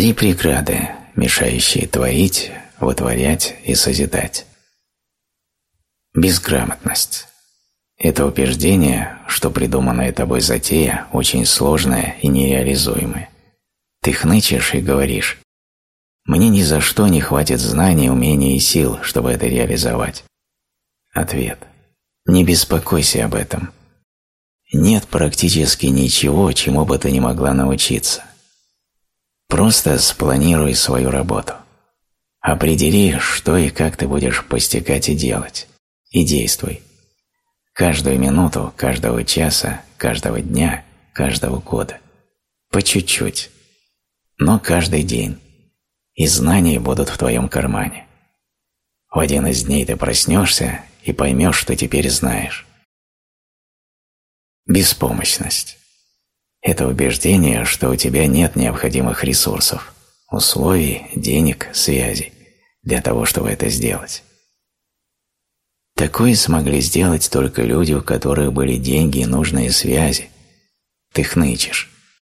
Три преграды, мешающие творить, вытворять и созидать. Безграмотность. Это убеждение, что придуманная тобой затея очень сложная и нереализуемая. Ты хнычешь и говоришь, «Мне ни за что не хватит знаний, умений и сил, чтобы это реализовать». Ответ. Не беспокойся об этом. Нет практически ничего, чему бы ты не могла научиться. Просто спланируй свою работу. Определи, что и как ты будешь постигать и делать. И действуй. Каждую минуту, каждого часа, каждого дня, каждого года. По чуть-чуть. Но каждый день. И знания будут в твоем кармане. В один из дней ты проснешься и поймешь, что теперь знаешь. Беспомощность. Это убеждение, что у тебя нет необходимых ресурсов, условий, денег, связей для того, чтобы это сделать. Такое смогли сделать только люди, у которых были деньги и нужные связи. Ты хнычешь.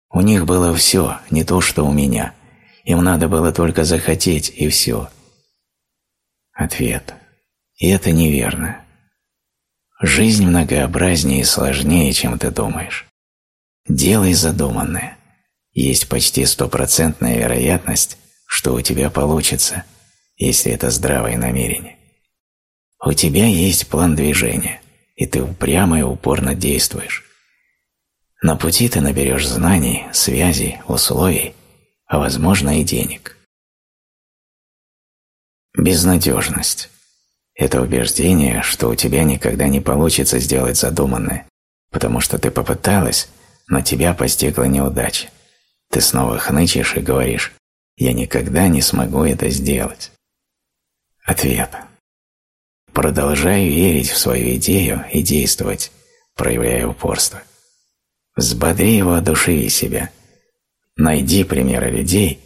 У них было все, не то, что у меня. Им надо было только захотеть, и все. Ответ. И это неверно. Жизнь многообразнее и сложнее, чем ты думаешь. Делай задуманное. Есть почти стопроцентная вероятность, что у тебя получится, если это здравое намерение. У тебя есть план движения, и ты упрямо и упорно действуешь. На пути ты наберешь знаний, связей, условий, а возможно и денег. Безнадежность – это убеждение, что у тебя никогда не получится сделать задуманное, потому что ты попыталась, но тебя постигла неудача. Ты снова хнычешь и говоришь «Я никогда не смогу это сделать». Ответ. Продолжай верить в свою идею и действовать, проявляя упорство. Взбодри его души себя. Найди примеры людей,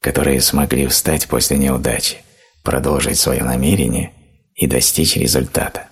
которые смогли встать после неудачи, продолжить свое намерение и достичь результата.